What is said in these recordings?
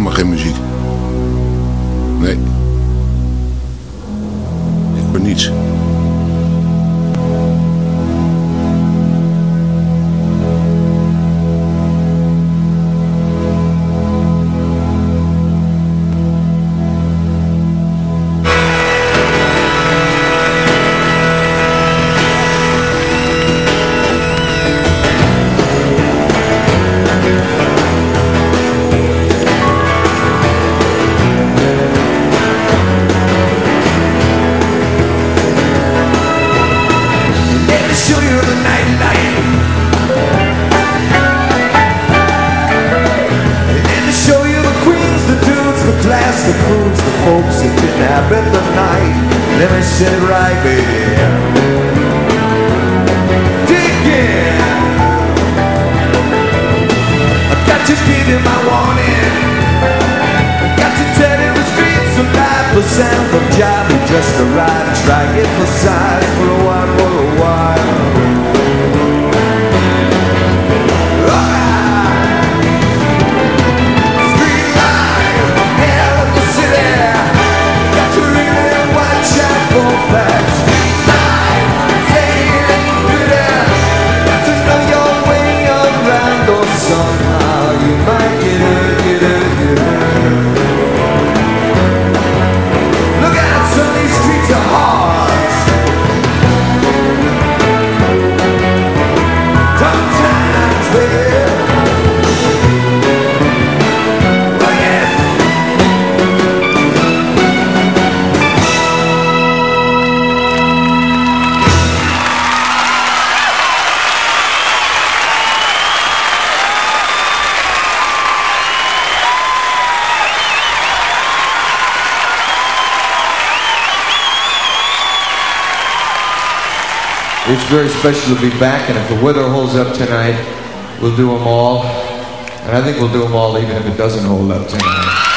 helemaal geen muziek. It's very special to be back, and if the weather holds up tonight, we'll do them all. And I think we'll do them all even if it doesn't hold up tonight.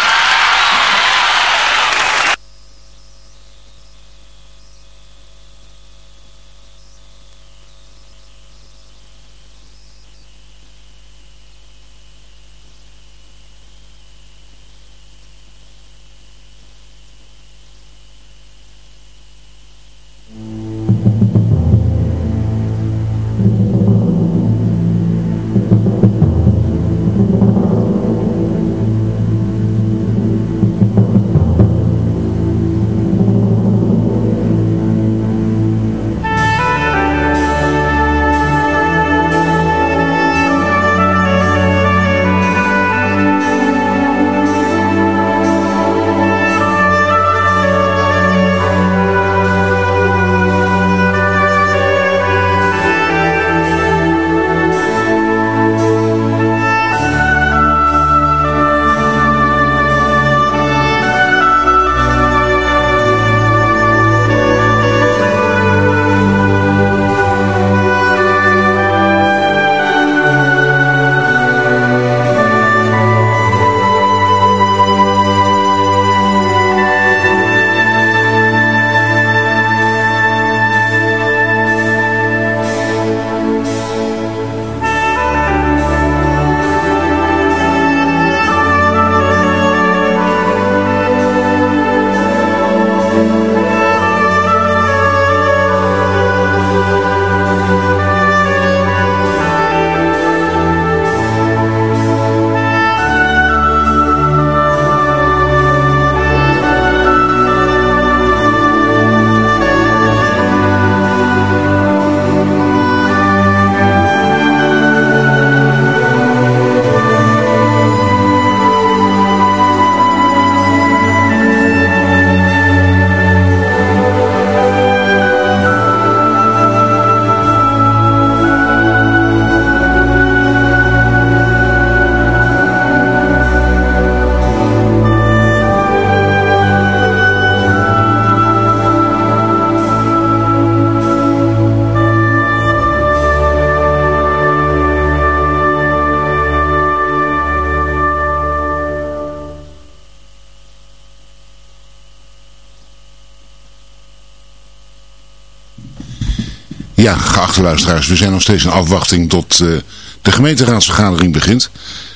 Geachte luisteraars, we zijn nog steeds in afwachting tot uh, de gemeenteraadsvergadering begint.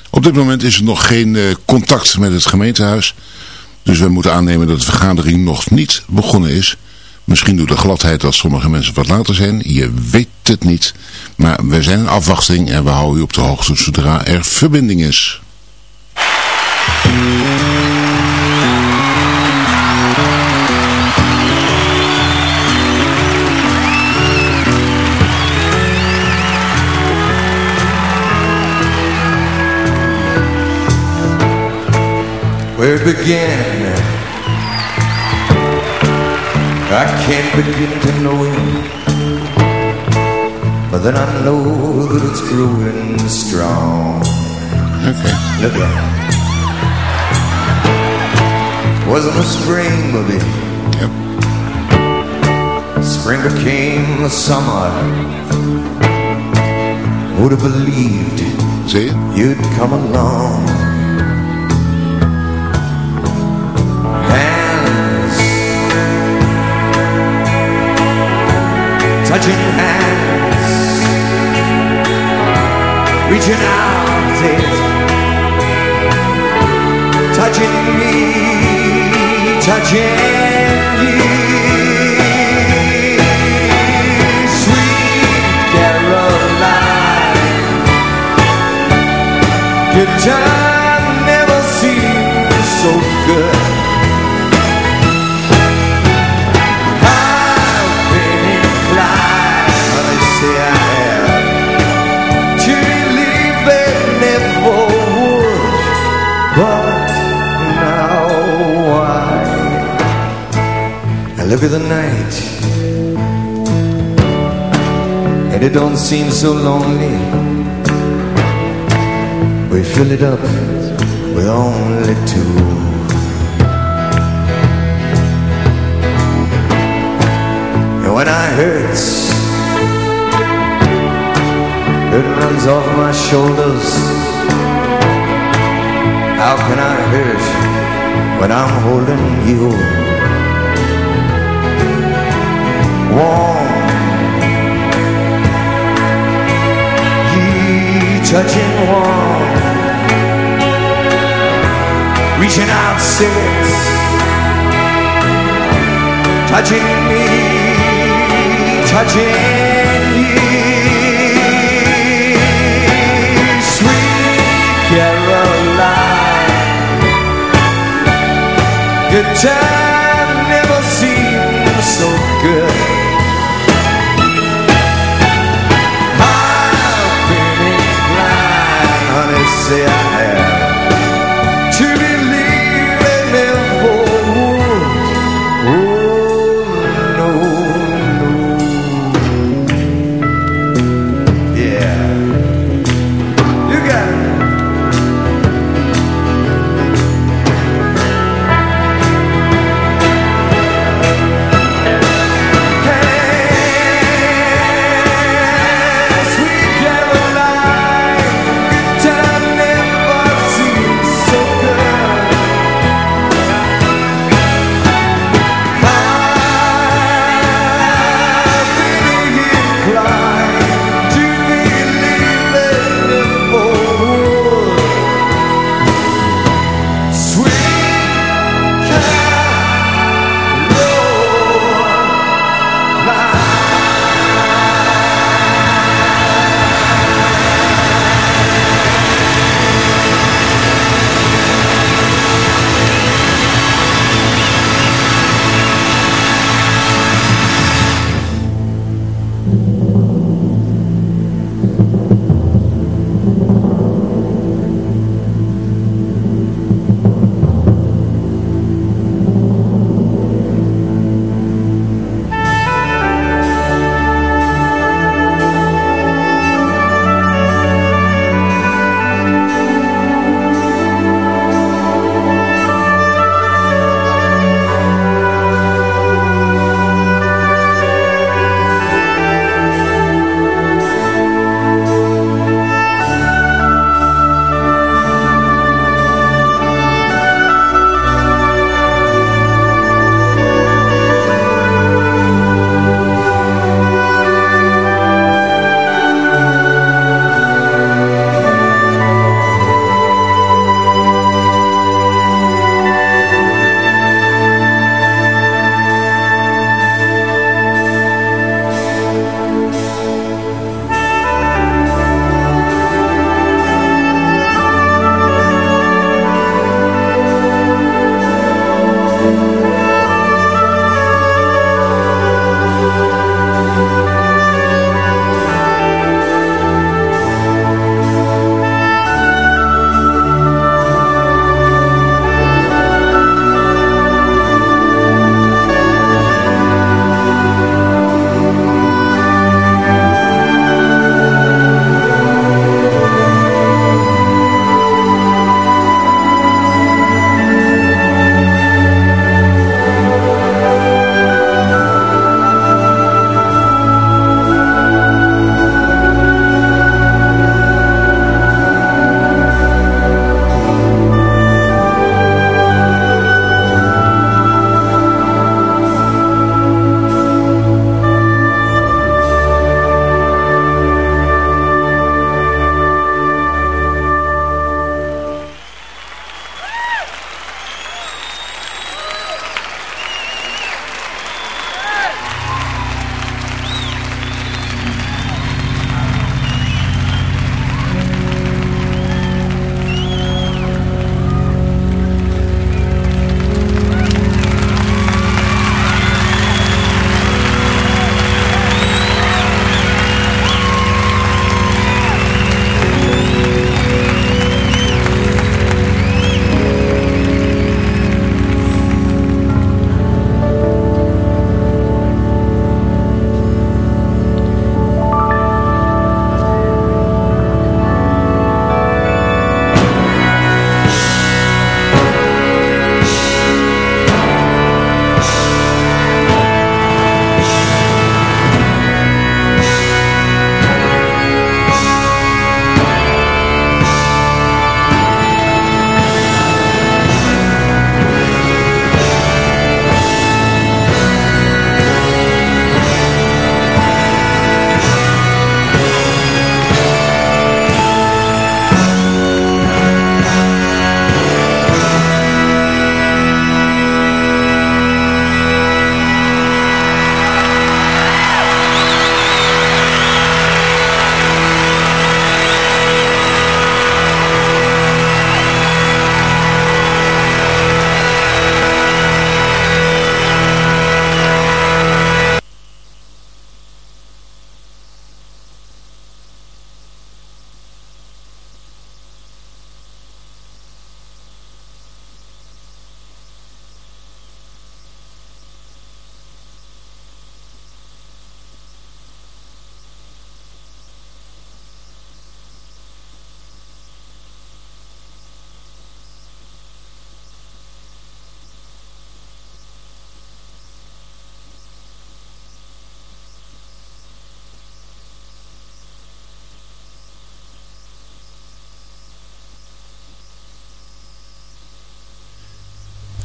Op dit moment is er nog geen uh, contact met het gemeentehuis. Dus we moeten aannemen dat de vergadering nog niet begonnen is. Misschien door de gladheid dat sommige mensen wat later zijn. Je weet het niet. Maar we zijn in afwachting en we houden u op de hoogte zodra er verbinding is. Where it began. I can't begin to know it. But then I know that it's growing strong. Okay. Look at it. Wasn't a spring, baby. Yep. Spring became the summer. Would have believed je? You'd come along touching hands, reaching out, it, touching me, touching you. Sweet Caroline, good time live in the night. And it don't seem so lonely. We fill it up with only two. And when I hurt It runs off my shoulders. How can I hurt when I'm holding you warm You touching warm Reaching out six Touching me. Touching you Sweet Caroline. Good time never seemed so good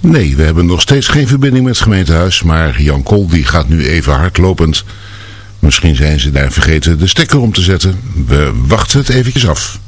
Nee, we hebben nog steeds geen verbinding met het gemeentehuis, maar Jan Kool die gaat nu even hardlopend. Misschien zijn ze daar vergeten de stekker om te zetten. We wachten het eventjes af.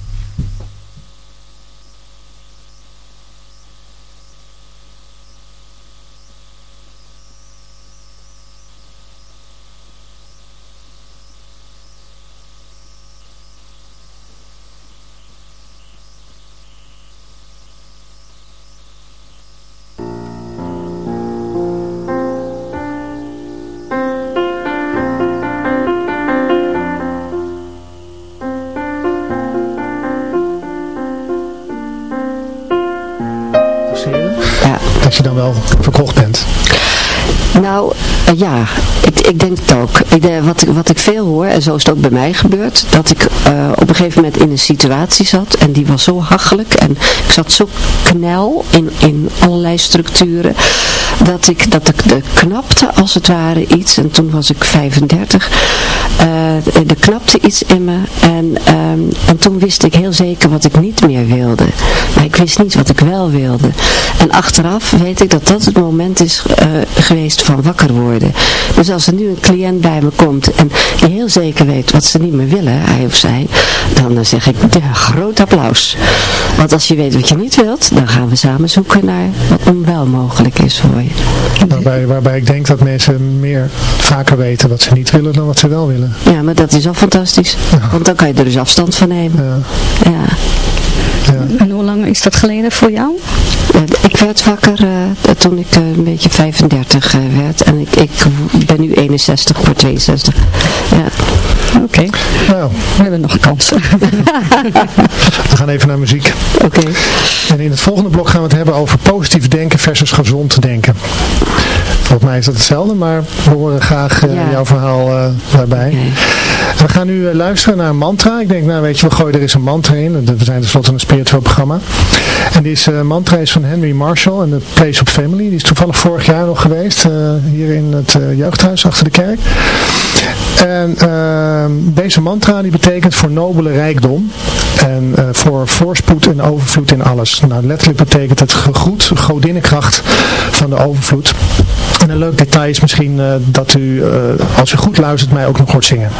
En zo is het ook bij mij gebeurd, dat ik uh, op een gegeven moment in een situatie zat en die was zo hachelijk en ik zat zo knel in, in allerlei structuren, dat ik, dat ik de knapte als het ware iets, en toen was ik 35, er knapte iets in me en, um, en toen wist ik heel zeker wat ik niet meer wilde. Maar ik wist niet wat ik wel wilde. En achteraf weet ik dat dat het moment is geweest van wakker worden. Dus als er nu een cliënt bij me komt en die heel zeker weet wat ze niet meer willen, hij of zij, dan uh, zeg ik, ja, groot applaus. Want als je weet wat je niet wilt, dan gaan we samen zoeken naar wat wel mogelijk is voor je. Waarbij, waarbij ik denk dat mensen meer vaker weten wat ze niet willen dan wat ze wel willen. Ja, maar dat is al fantastisch. Ja. Want dan kan je er dus afstand van nemen. Ja. ja. Ja. En hoe lang is dat geleden voor jou? Ik werd wakker uh, toen ik uh, een beetje 35 uh, werd. En ik, ik ben nu 61 voor 62. Ja. Oké. Okay. Nou. We hebben nog een kans. we gaan even naar muziek. Oké. Okay. En in het volgende blok gaan we het hebben over positief denken versus gezond denken. Volgens mij is dat hetzelfde, maar we horen graag ja. jouw verhaal daarbij. Okay. We gaan nu luisteren naar een mantra. Ik denk, nou weet je, we gooien er eens een mantra in. We zijn tenslotte een spiritueel programma. En deze uh, mantra is van Henry Marshall en de Place of Family. Die is toevallig vorig jaar nog geweest. Uh, hier in het uh, jeugdhuis achter de kerk. En ehm, deze mantra die betekent voor nobele rijkdom. En voor voorspoed en overvloed in alles. Nou, letterlijk betekent het gegroet, godinnenkracht van de overvloed. En een leuk detail is misschien dat u, als u goed luistert, mij ook nog hoort zingen.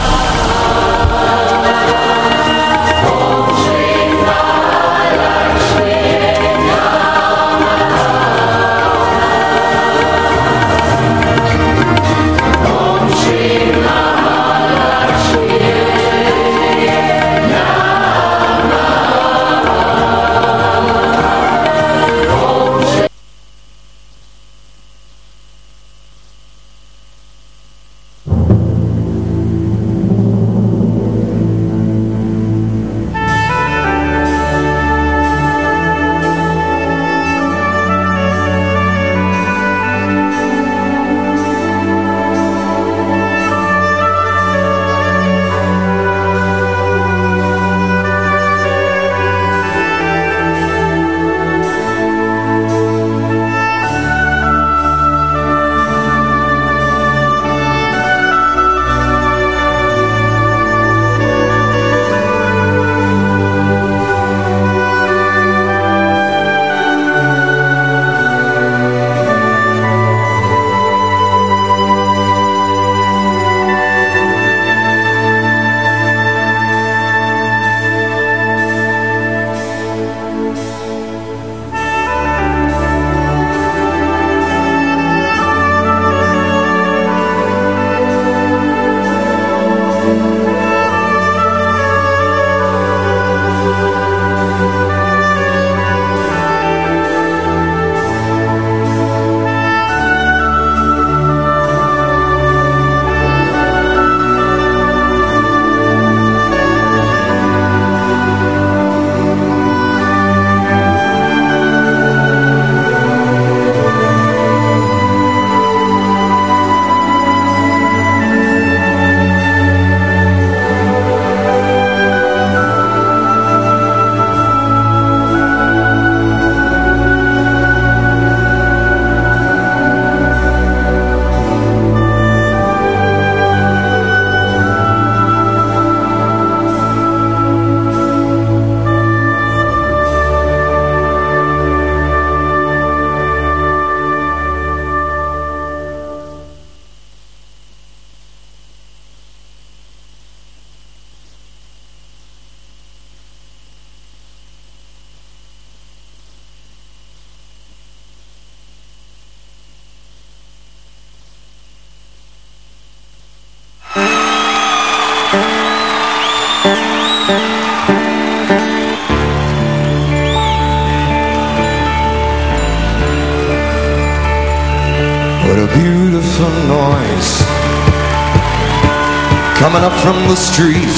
From the street.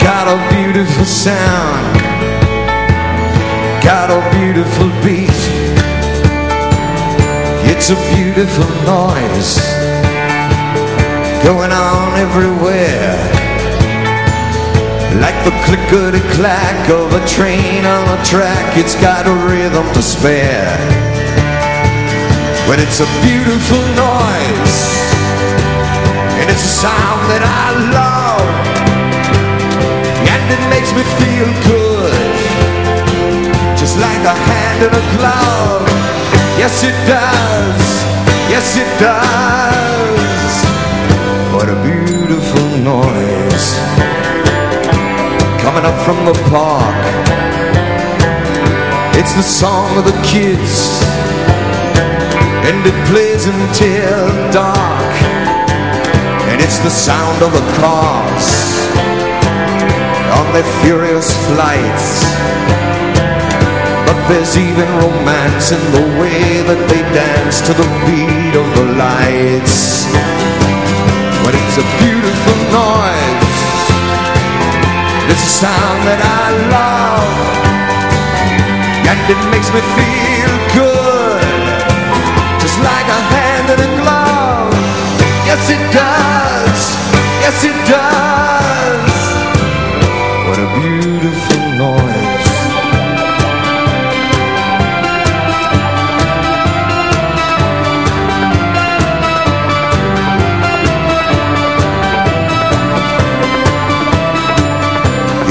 Got a beautiful sound, got a beautiful beat. It's a beautiful noise going on everywhere. Like the clickety-clack of a train on a track, it's got a rhythm to spare. But it's a beautiful noise, it's a sound that I love, and it makes me feel good, just like a hand in a glove. Yes, it does. Yes, it does. What a beautiful noise coming up from the park. It's the song of the kids, and it plays until dark. And it's the sound of the cars on their furious flights. But there's even romance in the way that they dance to the beat of the lights. But it's a beautiful noise. It's a sound that I love. And it makes me feel good. Just like a hand in a glove. Yes, it does. Yes, it does. What a beautiful noise.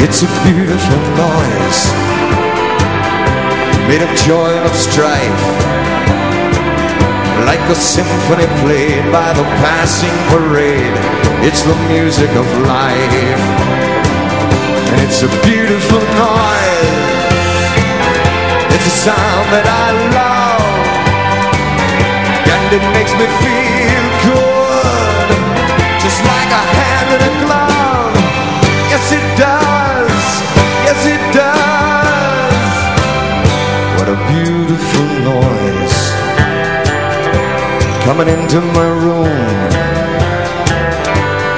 It's a beautiful noise Made of joy and of strife Like a symphony played by the passing parade It's the music of life. And it's a beautiful noise. It's a sound that I love. And it makes me feel good. Just like a hand in a glove. Yes it does. Yes it does. What a beautiful noise. Coming into my room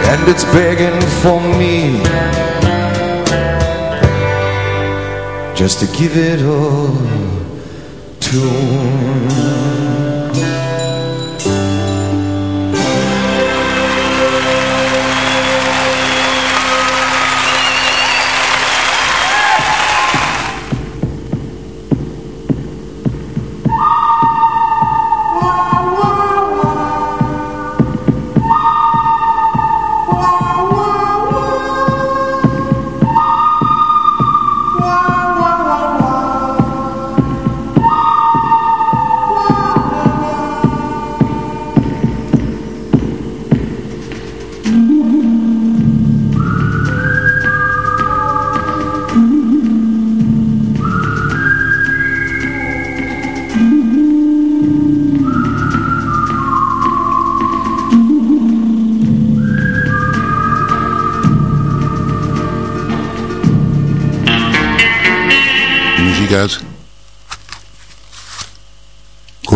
And it's begging for me Just to give it a tune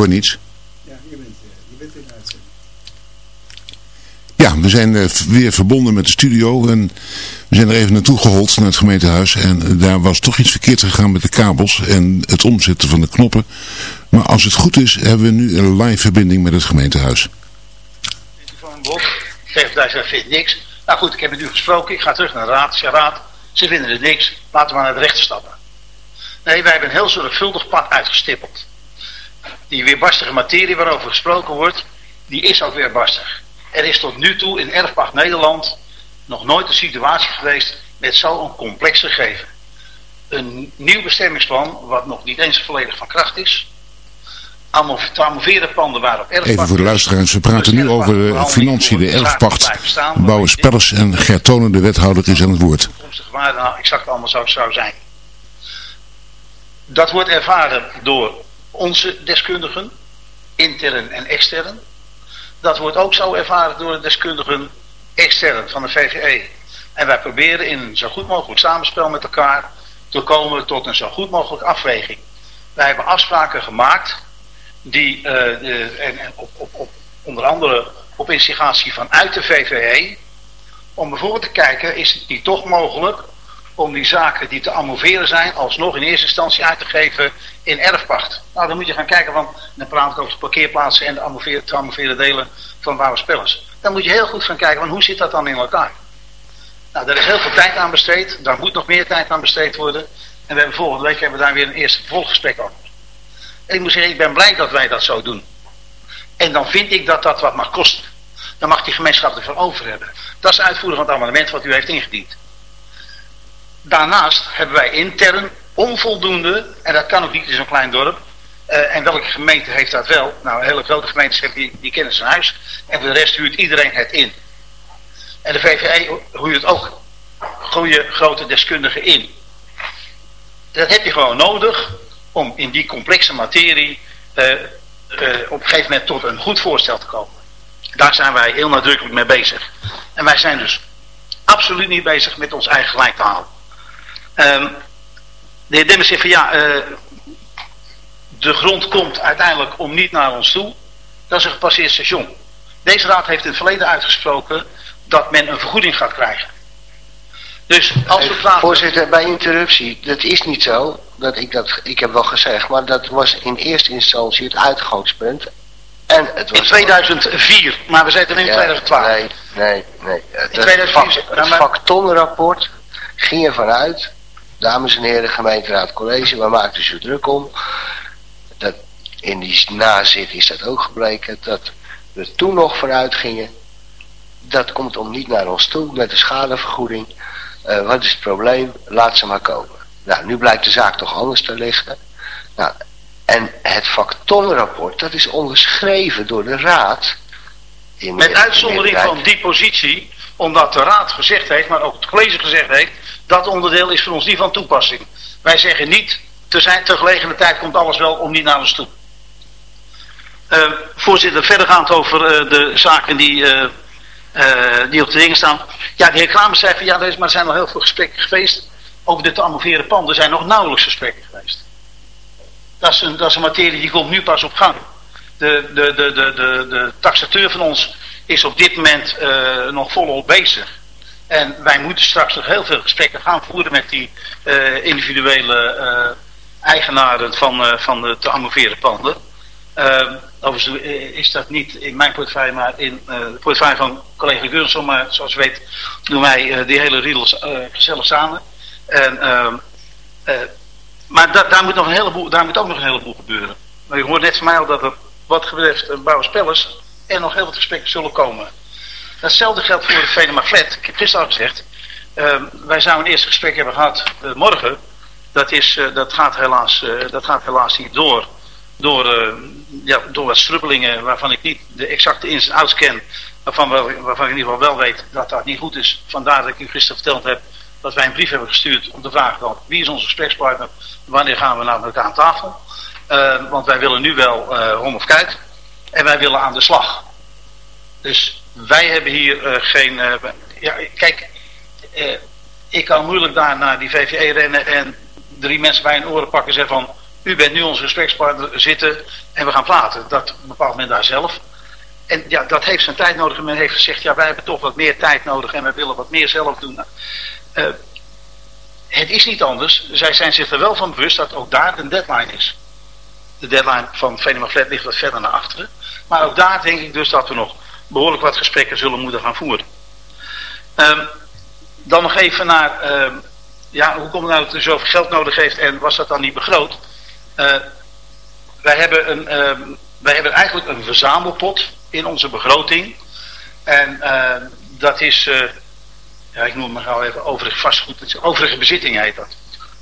hoor niets. Ja, je bent, eh, je bent in uitzending. Ja, we zijn uh, weer verbonden met de studio en we zijn er even naartoe gehold naar het gemeentehuis. En daar was toch iets verkeerd gegaan met de kabels en het omzetten van de knoppen. Maar als het goed is, hebben we nu een live verbinding met het gemeentehuis. Van Bos zegt, daar vindt niks. Nou goed, ik heb met u gesproken, ik ga terug naar de raad. Zeg raad, ze vinden er niks, laten we naar het rechter stappen. Nee, wij hebben een heel zorgvuldig pad uitgestippeld die weerbarstige materie waarover gesproken wordt, die is ook weerbarstig. Er is tot nu toe in Erfpacht Nederland nog nooit een situatie geweest met zo'n complex gegeven. Een nieuw bestemmingsplan, wat nog niet eens volledig van kracht is. Panden waren op. Even voor de luisteraars, we praten nu over de financiën, de erfpacht. Bouwen Spellers en Gertone, de wethouder, is aan het woord. Nou exact allemaal zou, zou zijn. Dat wordt ervaren door onze deskundigen, intern en extern. Dat wordt ook zo ervaren door de deskundigen extern van de VVE. En wij proberen in een zo goed mogelijk samenspel met elkaar te komen tot een zo goed mogelijk afweging. Wij hebben afspraken gemaakt die uh, en, op, onder andere op instigatie vanuit de VVE, om bijvoorbeeld te kijken, is het niet toch mogelijk om die zaken die te amoveren zijn, alsnog in eerste instantie uit te geven in erfpacht. Nou, dan moet je gaan kijken, want dan praat ik over de parkeerplaatsen en de amoveren, te amoveren delen van Wouwerspellers. Dan moet je heel goed gaan kijken, van hoe zit dat dan in elkaar? Nou, daar is heel veel tijd aan besteed, daar moet nog meer tijd aan besteed worden. En we hebben volgende week hebben we daar weer een eerste vervolggesprek over. En ik moet zeggen, ik ben blij dat wij dat zo doen. En dan vind ik dat dat wat mag kosten. Dan mag die gemeenschap ervan over hebben. Dat is uitvoeren van het amendement wat u heeft ingediend. Daarnaast hebben wij intern onvoldoende, en dat kan ook niet in zo'n klein dorp, uh, en welke gemeente heeft dat wel? Nou, hele grote gemeentes hebben die, die kennen zijn huis, en voor de rest huurt iedereen het in. En de VVE huurt ook goede grote deskundigen in. Dat heb je gewoon nodig om in die complexe materie uh, uh, op een gegeven moment tot een goed voorstel te komen. Daar zijn wij heel nadrukkelijk mee bezig. En wij zijn dus absoluut niet bezig met ons eigen gelijk te halen. Um, de heer Demmers zegt van ja, uh, de grond komt uiteindelijk om niet naar ons toe. Dat is een gepasseerd station. Deze raad heeft in het verleden uitgesproken dat men een vergoeding gaat krijgen. Dus als we praten... Voorzitter, bij interruptie, dat is niet zo. Dat ik, dat, ik heb wel gezegd, maar dat was in eerste instantie het uitgangspunt. En het was in 2004, maar we zitten nu in 2012. Nee, nee, nee. In 2004, het factonrapport ging ervan uit, dames en heren gemeenteraad college, waar maakt u zo druk om? Dat in die nazit is dat ook gebleken, dat we toen nog vanuit gingen, dat komt om niet naar ons toe met de schadevergoeding. Uh, wat is het probleem? Laat ze maar komen. Nou, nu blijkt de zaak toch anders te liggen. Nou, en het factonrapport, dat is onderschreven door de raad. In, Met uitzondering van die positie, omdat de raad gezegd heeft, maar ook het college gezegd heeft, dat onderdeel is voor ons niet van toepassing. Wij zeggen niet, te zijn komt alles wel om niet naar ons toe. Uh, voorzitter, verdergaand over uh, de zaken die, uh, die op de dingen staan. Ja, de heer Kramer zei van ja, maar er zijn al heel veel gesprekken geweest over de te amoveren panden. Zijn nog nauwelijks gesprekken geweest. Dat is, een, dat is een materie die komt nu pas op gang. De, de, de, de, de, de taxateur van ons is op dit moment nog volop bezig. En wij moeten straks nog heel veel gesprekken gaan voeren met die uh, individuele uh, eigenaren van, van de te amoveren panden. overigens is dat niet in mijn portefeuille, maar in de portefeuille van collega Geurenson. Maar zoals u weet doen wij die hele riedel gezellig samen. En, ehm, maar da daar, moet nog een heleboel, daar moet ook nog een heleboel gebeuren. Maar je hoort net van mij al dat er wat betreft bouwspellers er nog heel wat gesprekken zullen komen. Datzelfde geldt voor de Venema Flat. Ik heb gisteren al gezegd, uh, wij zouden een eerste gesprek hebben gehad uh, morgen. Dat, is, uh, dat, gaat helaas, dat gaat helaas niet door. Door, ja, door wat strubbelingen waarvan ik niet de exacte ins en outs ken. Waarvan, waarvan ik in ieder geval wel weet dat dat niet goed is. Vandaar dat ik u gisteren verteld heb dat wij een brief hebben gestuurd om te vragen dan, wie is onze gesprekspartner, wanneer gaan we naar elkaar aan tafel. want wij willen nu wel hom of kuit en wij willen aan de slag. Dus wij hebben hier uh, geen... Uh, ja, kijk, uh, ik kan moeilijk daar naar die VVE rennen en drie mensen bij een oren pakken en zeggen van... U bent nu onze gesprekspartner, zitten en we gaan praten. Dat bepaalt men daar zelf. En ja, dat heeft zijn tijd nodig. En men heeft gezegd, ja, wij hebben toch wat meer tijd nodig en we willen wat meer zelf doen. het is niet anders. Zij zijn zich er wel van bewust dat ook daar een deadline is. De deadline van Venema Flat ligt wat verder naar achteren. Maar ook daar denk ik dus dat we nog behoorlijk wat gesprekken zullen moeten gaan voeren. Um, dan nog even naar, uh, ja, hoe komt het nou dat u zoveel geld nodig heeft en was dat dan niet begroot? Uh, wij, hebben een, uh, wij hebben eigenlijk een verzamelpot in onze begroting. En dat is, ja, ik noem het maar even overig vastgoed, overige bezitting heet dat.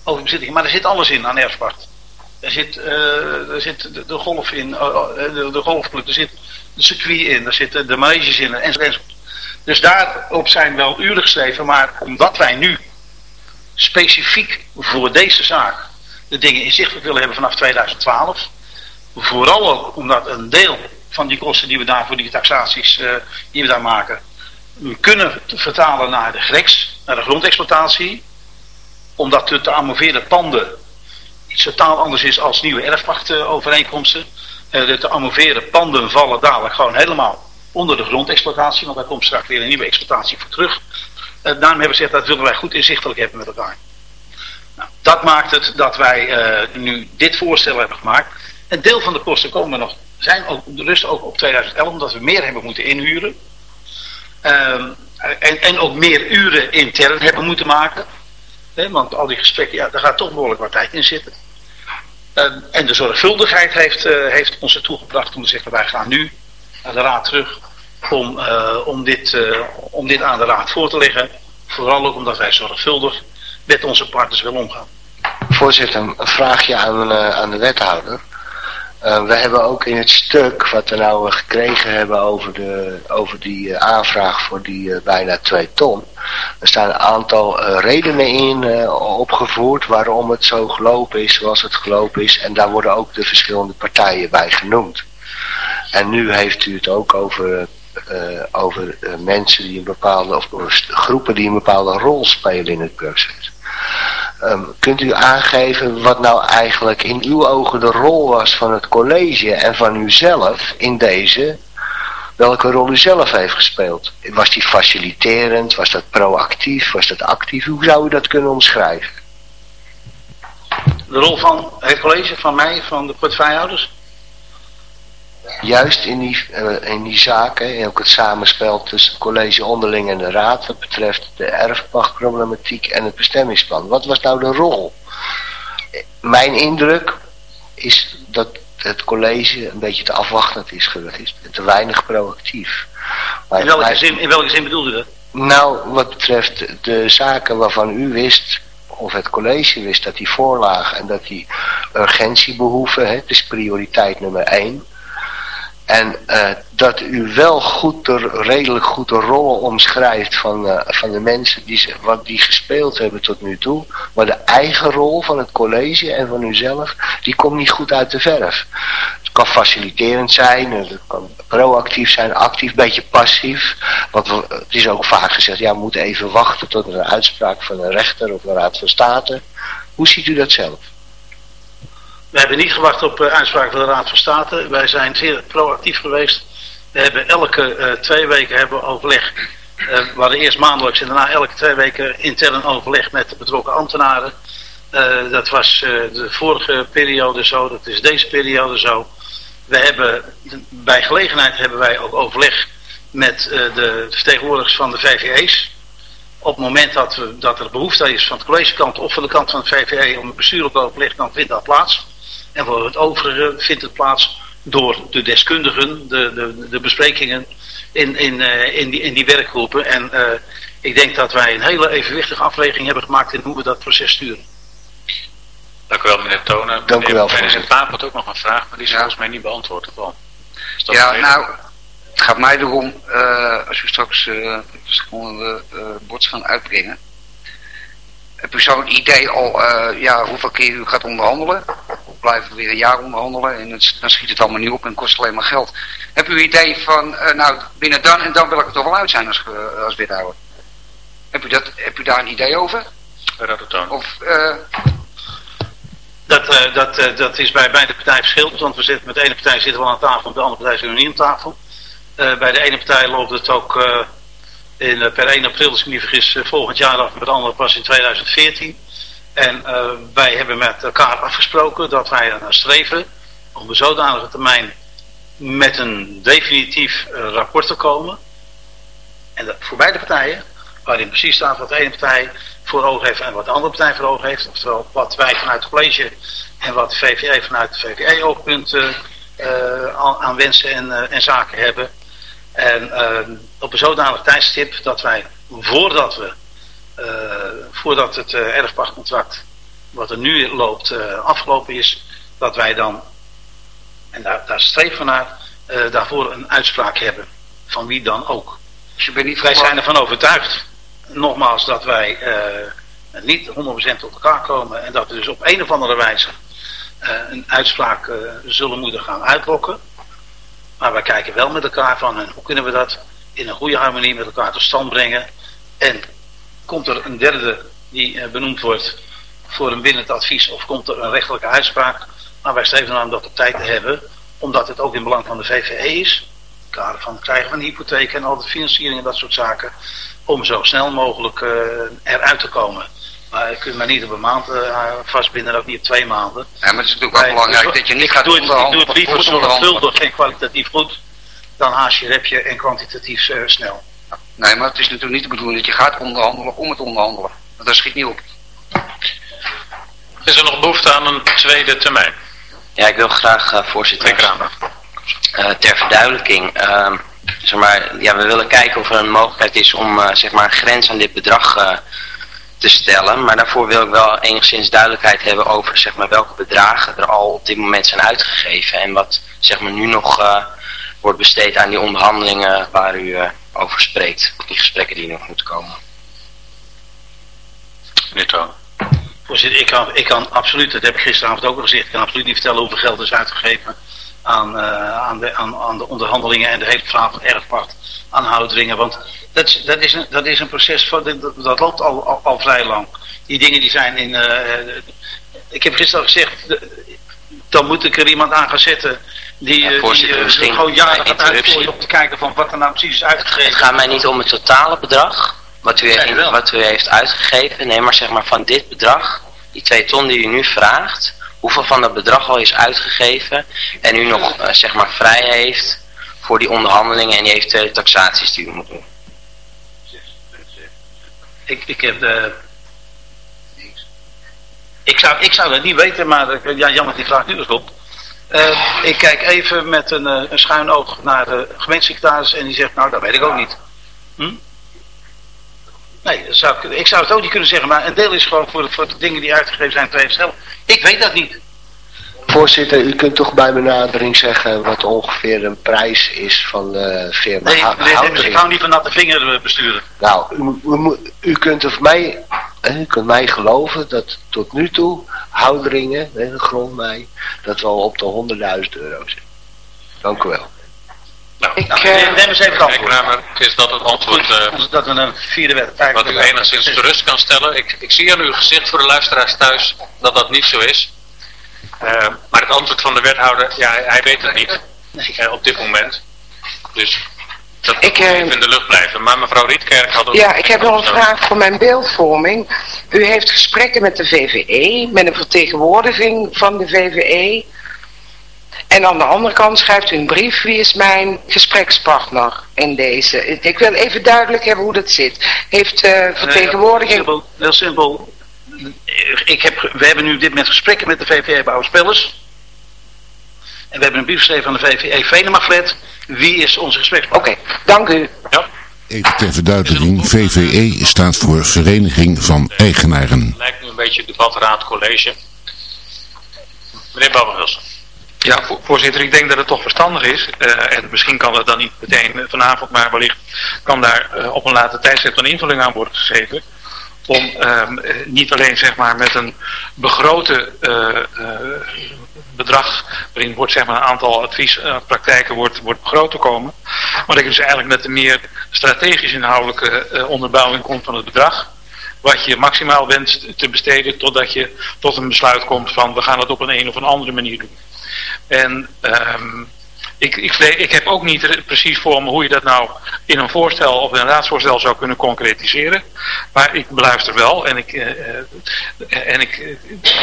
Overige bezitting, maar er zit alles in aan erfpacht. Er zit, er zit de, de golf in, de, de golfclub, er zit een circuit in, daar zitten de maneges in enzovoort. Dus daarop zijn wel uren geschreven, maar omdat wij nu specifiek voor deze zaak de dingen inzichtelijk willen hebben vanaf 2012, vooral ook omdat een deel van die kosten die we daar voor die taxaties uh, die we daar maken, kunnen vertalen naar de GREX, naar de grondexploitatie, omdat de te amoveren panden iets totaal anders is als nieuwe erfpachtovereenkomsten. Uh, de te amoveren panden vallen dadelijk gewoon helemaal onder de grondexploitatie, want daar komt straks weer een nieuwe exploitatie voor terug. daarom hebben we gezegd dat willen wij goed inzichtelijk hebben met elkaar. Nou, dat maakt het dat wij nu dit voorstel hebben gemaakt. Een deel van de kosten komen nog, zijn ook, rust ook op 2011, omdat we meer hebben moeten inhuren. Ehm, en, en ook meer uren intern hebben moeten maken. Want al die gesprekken, ja, daar gaat toch behoorlijk wat tijd in zitten. Ehm, en de zorgvuldigheid heeft, uh, heeft ons ertoe gebracht om te zeggen, wij gaan nu naar de raad terug om, uh, om, dit, uh, om dit aan de raad voor te leggen. Vooral ook omdat wij zorgvuldig met onze partners willen omgaan. Voorzitter, een vraagje aan, aan de wethouder. We hebben ook in het stuk wat we nou gekregen hebben over, de, over die aanvraag voor die bijna 2 ton. Er staan een aantal redenen in opgevoerd waarom het zo gelopen is zoals het gelopen is. En daar worden ook de verschillende partijen bij genoemd. En nu heeft u het ook over, over mensen die een bepaalde, of groepen die een bepaalde rol spelen in het proces. Um, kunt u aangeven wat nou eigenlijk in uw ogen de rol was van het college en van uzelf in deze, welke rol u zelf heeft gespeeld? Was die faciliterend, was dat proactief, was dat actief? Hoe zou u dat kunnen omschrijven? De rol van het college, van mij, van de portefeuillehouders? juist in die, uh, in die zaken, en ook het samenspel tussen het college onderling en de raad, wat betreft de erfpachtproblematiek en het bestemmingsplan. Wat was nou de rol? Mijn indruk is dat het college een beetje te afwachtend is geweest, te weinig proactief. Maar in, welke zin, in welke zin bedoelt u dat? Nou, wat betreft de zaken waarvan u wist, of het college wist dat die voorlagen en dat die urgentie behoeven, het is prioriteit nummer één, en uh, dat u wel goed de, redelijk goed de rollen omschrijft van, uh, van de mensen die, wat die gespeeld hebben tot nu toe. Maar de eigen rol van het college en van uzelf, die komt niet goed uit de verf. Het kan faciliterend zijn, het kan proactief zijn, actief, beetje passief. Want het is ook vaak gezegd, ja, we moeten even wachten tot er een uitspraak van een rechter of een raad van state. Hoe ziet u dat zelf? We hebben niet gewacht op uitspraak van de Raad van State. Wij zijn zeer proactief geweest. We hebben elke uh, twee weken hebben overleg. Uh, we hadden eerst maandelijks en daarna elke twee weken intern overleg met de betrokken ambtenaren. dat was de vorige periode zo, dat is deze periode zo. We hebben, bij gelegenheid hebben wij ook overleg met de vertegenwoordigers van de VVE's. Op het moment dat, we, dat er behoefte is van de collegekant of van de kant van het VVE om een bestuurlijk overleg, dan vindt dat plaats. En voor het overige vindt het plaats door de deskundigen, de, de, de besprekingen in, in, uh, in, die, in die werkgroepen. En uh, ik denk dat wij een hele evenwichtige afweging hebben gemaakt in hoe we dat proces sturen. Dank u wel meneer Tonen. Dank u wel. Meneer Paap had ook nog een vraag, maar die is volgens mij niet beantwoord. Of Ja, nou, het gaat mij erom, uh, als u straks uh, de uh, bords gaan uitbrengen. Heb u zo'n idee al, ja, hoeveel keer u gaat onderhandelen? Blijven we weer een jaar onderhandelen en het, dan schiet het allemaal niet op en kost alleen maar geld. Heb u een idee van, uh, nou binnen dan en dan wil ik er toch wel uit zijn als, uh, als wethouder? Heb u, dat, heb u daar een idee over? Of, uh, dat, dat, dat is bij beide partijen verschillend, want we zitten met de ene partij zitten we aan tafel, met de andere partij zitten we niet aan tafel. Bij de ene partij loopt het ook in, per 1 april, als ik me niet vergis, volgend jaar af, met de andere pas in 2014. En uh, wij hebben met elkaar afgesproken dat wij er naar streven om een zodanige termijn met een definitief uh, rapport te komen. En dat voor beide partijen, waarin precies staat wat de ene partij voor ogen heeft en wat de andere partij voor ogen heeft. Oftewel wat wij vanuit het college en wat de VVE vanuit het VVE oogpunt uh, aan wensen en, en, zaken hebben. En op een zodanig tijdstip dat wij voordat we eh, voordat het eh, erfpachtcontract wat er nu loopt eh, afgelopen is, dat wij dan, en daar, daar streven naar, daarvoor een uitspraak hebben. Van wie dan ook. Dus je bent niet wij zijn ervan overtuigd, nogmaals, dat wij niet 100% tot elkaar komen en dat we dus op een of andere wijze een uitspraak zullen moeten gaan uitlokken. Maar wij kijken wel met elkaar van en hoe kunnen we dat in een goede harmonie met elkaar tot stand brengen. En komt er een derde die eh, benoemd wordt voor een bindend advies of komt er een rechtelijke uitspraak. Maar wij streven aan om dat op tijd te hebben, omdat het ook in belang van de VVE is. kader van het krijgen van hypotheek en al de financiering en dat soort zaken, om zo snel mogelijk eruit te komen. Maar je kunt maar niet op een maand vastbinden, ook niet op twee maanden. Ja, maar het is natuurlijk ook belangrijk dat je niet gaat doen. Ik doe het liever zorgvuldig en kwalitatief goed, dan haast je repje en kwantitatief snel. Nee, maar het is natuurlijk niet de bedoeling dat je gaat onderhandelen om het onderhandelen. Want dat schiet niet op. Is er nog behoefte aan een tweede termijn? Ja, ik wil graag, uh, voorzitter, uh, ter verduidelijking. Uh, zeg maar, ja, we willen kijken of er een mogelijkheid is om uh, zeg maar een grens aan dit bedrag te stellen. Maar daarvoor wil ik wel enigszins duidelijkheid hebben over zeg maar, welke bedragen er al op dit moment zijn uitgegeven. En wat zeg maar, nu nog wordt besteed aan die onderhandelingen waar u over spreekt. Die gesprekken die nog moeten komen. Meneer Toon. Voorzitter, ik kan, ik kan absoluut, dat heb ik gisteravond ook al gezegd, ik kan absoluut niet vertellen hoeveel geld is uitgegeven aan, uh, aan, de, aan, aan de onderhandelingen en de hele vraag van erfpacht aan houdringen. Want dat, dat, is een, dat is een proces, van, dat, dat loopt al, al, al, vrij lang. Die dingen die zijn in... Uh, ik heb gisteren gezegd, dan moet ik er iemand aan gaan zetten die, ja, eh, die uh, gewoon jaren gaat uitvoeren om te kijken van wat er nou precies is uitgegeven. Het gaat mij niet om het totale bedrag wat u, heeft, wat u heeft uitgegeven. Nee, maar zeg maar van dit bedrag, die 2 ton die u nu vraagt, hoeveel van dat bedrag al is uitgegeven en u nog uh, zeg maar vrij heeft voor die onderhandelingen en die eventuele taxaties die u moet doen. Ik, ik heb de... Ik zou, ik zou dat niet weten, maar ja, jammer die vraag nu eens op. Uh, ik kijk even met een, uh, een schuin oog naar de gemeentesecretaris en die zegt, nou dat weet ik ook niet. Hm? Nee, zou ik, zou het ook niet kunnen zeggen, maar een deel is gewoon voor voor de dingen die uitgegeven zijn zelf. Ik weet dat niet. Voorzitter, u kunt toch bij benadering zeggen wat ongeveer een prijs is van de firma Nee, nee, nee ik hou niet van natte vinger eh, besturen. Nou, u, u, u kunt of mij, u kunt mij geloven dat tot nu toe houderingen, de grond mij, dat we al op de 100.000 euro zitten. Dank u wel. Nou, ik, nou, neem eens even het antwoord. is dat het antwoord uh, dat we een vierde wet wat u enigszins gerust kan stellen. Ik, ik zie aan uw gezicht voor de luisteraars thuis dat dat niet zo is. Uh, maar het antwoord van de wethouder, ja, hij weet het niet uh, op dit moment. Dus dat moet ik, even in de lucht blijven. Maar mevrouw Rietkerk had ook... Ja, ik heb nog een vraag voor mijn beeldvorming. U heeft gesprekken met de VVE, met een vertegenwoordiging van de VVE... En aan de andere kant schrijft u een brief, wie is mijn gesprekspartner in deze? Ik wil even duidelijk hebben hoe dat zit. Heeft uh, vertegenwoordiging... heel, simpel, heel simpel. Ik heb, we hebben nu dit met gesprekken met de VVE Bouwspellers. En we hebben een brief geschreven aan de VVE Venemaflet. Wie is onze gesprekspartner? Oké, dank u. Ja. Even ter verduidelijking, VVE staat voor Vereniging van Eigenaren. Lijkt nu een beetje debatraad college. Meneer Babberwilson. Ja, voorzitter, ik denk dat het toch verstandig is, uh, en misschien kan het dan niet meteen vanavond, maar wellicht kan daar uh, op een later tijdstip een invulling aan worden gegeven. Om uh, niet alleen zeg maar met een begrote bedrag, waarin wordt zeg maar een aantal adviespraktijken wordt, wordt begroot te komen, maar dat je dus eigenlijk met een meer strategisch inhoudelijke onderbouwing komt van het bedrag wat je maximaal wenst te besteden totdat je tot een besluit komt van we gaan het op een een of een andere manier doen. En um, ik, ik, ik, heb ook niet precies voor me hoe je dat nou in een voorstel of in een raadsvoorstel zou kunnen concretiseren. Maar ik beluister wel en ik, uh, en ik,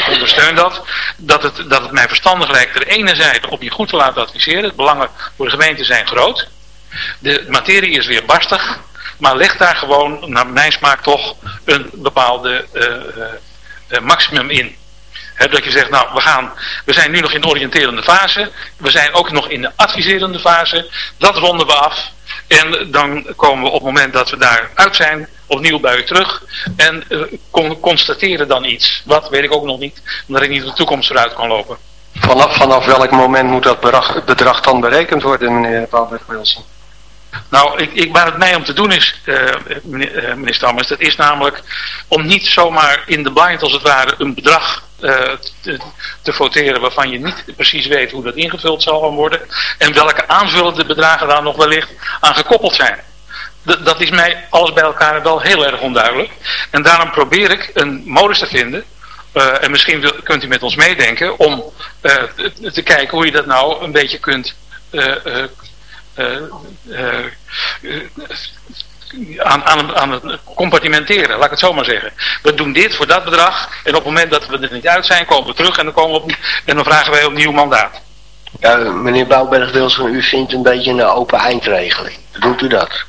ondersteun dat. Dat het, dat het mij verstandig lijkt er enerzijds op je goed te laten adviseren. Het belangen voor de gemeente zijn groot. De materie is weer barstig. Maar leg daar gewoon, naar mijn smaak toch, een bepaalde maximum in dat je zegt, nou, we, gaan, we zijn nu nog in de oriënterende fase. We zijn ook nog in de adviserende fase. Dat ronden we af. En dan komen we op het moment dat we daar uit zijn, opnieuw bij u terug. En uh, constateren dan iets. Wat, weet ik ook nog niet. Omdat ik niet de toekomst vooruit kan lopen. Vanaf, vanaf welk moment moet dat bedrag, bedrag dan berekend worden, meneer Paulberg Wilson? Nou, ik, ik, waar het mij om te doen is, uh, meneer, uh, meneer Stammers, dat is namelijk om niet zomaar in de blind als het ware een bedrag te, te voteren waarvan je niet precies weet hoe dat ingevuld zal worden en welke aanvullende bedragen daar nog wellicht aan gekoppeld zijn. Dat is mij alles bij elkaar wel heel erg onduidelijk. En daarom probeer ik een modus te vinden uh, en misschien kunt u met ons meedenken om uh, te kijken hoe je dat nou een beetje kunt aan, aan, aan het compartimenteren, laat ik het zo maar zeggen. We doen dit voor dat bedrag en op het moment dat we er niet uit zijn, komen we terug en dan, komen we op, en dan vragen wij opnieuw mandaat. Ja, meneer Bouwberg-Wilson, u vindt een beetje een open eindregeling. Doet u dat?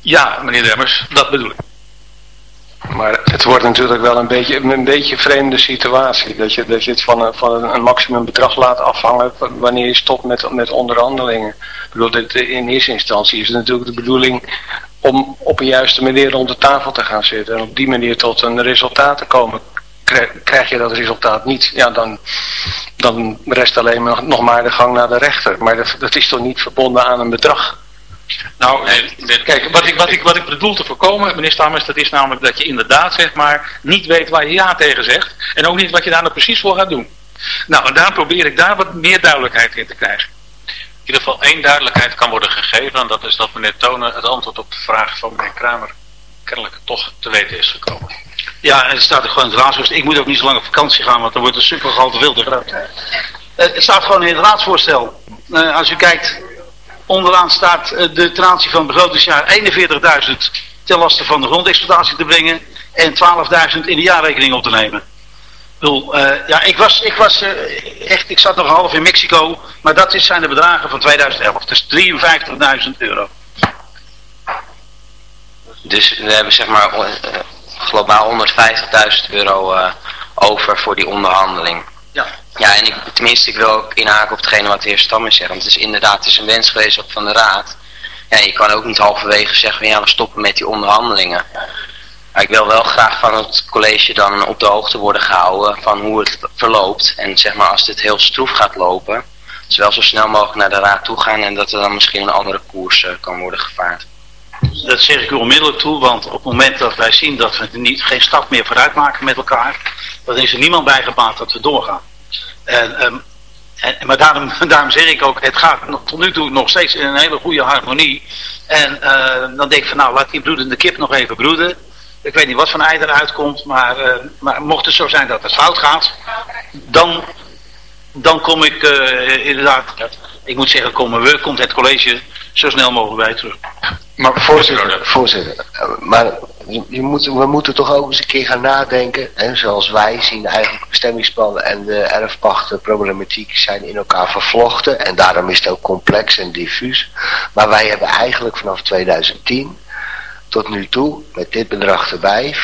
Ja, meneer Demmers, dat bedoel ik. Maar het wordt natuurlijk wel een beetje een beetje vreemde situatie. Dat je, dat je het van een, van een maximum bedrag laat afhangen wanneer je stopt met, met onderhandelingen. Ik bedoel, dit, in eerste instantie is het natuurlijk de bedoeling om op een juiste manier rond de tafel te gaan zitten. En op die manier tot een resultaat te komen. Krijg je dat resultaat niet, ja, dan, dan rest alleen nog maar de gang naar de rechter. Maar dat, dat is toch niet verbonden aan een bedrag? Nou, kijk, wat ik, wat, ik, wat ik bedoel te voorkomen, meneer Stammers, dat is namelijk dat je inderdaad, zeg maar, niet weet waar je ja tegen zegt. En ook niet wat je daar nou precies voor gaat doen. Nou, en daar probeer ik daar wat meer duidelijkheid in te krijgen. Ieder geval één duidelijkheid kan worden gegeven. En dat is dat meneer Tonen het antwoord op de vraag van meneer Kramer kennelijk toch te weten is gekomen. Ja, en het staat er gewoon in het raadsvoorstel. Ik moet ook niet zo lang op vakantie gaan, want dan wordt een super grote wilde groot. het staat gewoon in het raadsvoorstel. Uh, als u kijkt, onderaan staat uh, de aanzien van het begrotingsjaar 41.000 ten laste van de grondexploitatie te brengen en 12.000 in de jaarrekening op te nemen. Bedoel, uh, ja, ik was, ik was uh, echt, ik zat nog half in Mexico, maar dat is, zijn de bedragen van 2011. Dus 53.000 euro. Dus we hebben zeg maar globaal 150.000 euro over voor die onderhandeling. Ja. Ja, en ik, tenminste, ik wil ook inhaken op hetgene wat de heer Stammer zegt. Want het is inderdaad het is een wens geweest van de raad. Ja, je kan ook niet halverwege zeggen, ja, we stoppen met die onderhandelingen. Ik wil wel graag van het college dan op de hoogte worden gehouden van hoe het verloopt. En zeg maar, als dit heel stroef gaat lopen, dus wel zo snel mogelijk naar de raad toe gaan en dat er dan misschien een andere koers uh, kan worden gevaard. Dat zeg ik u onmiddellijk toe, want op het moment dat wij zien dat we niet, geen stap meer vooruit maken met elkaar, dan is er niemand bijgebaat dat we doorgaan. En, um, en, maar daarom, daarom zeg ik ook, het gaat tot nu toe nog steeds in een hele goede harmonie. En uh, dan denk ik van nou, laat die broedende kip nog even broeden. Ik weet niet wat van ei eruit komt, maar, uh, maar mocht het zo zijn dat het fout gaat, dan, dan kom ik uh, inderdaad, ik moet zeggen, komen we, komt het college zo snel mogelijk bij terug. Maar voorzitter, voorzitter maar je moet, we moeten toch ook eens een keer gaan nadenken. Hè, zoals wij zien eigenlijk bestemmingsplannen en de erfpachtenproblematiek zijn in elkaar vervlochten. En daarom is het ook complex en diffuus. Maar wij hebben eigenlijk vanaf 2010 tot nu toe met dit bedrag erbij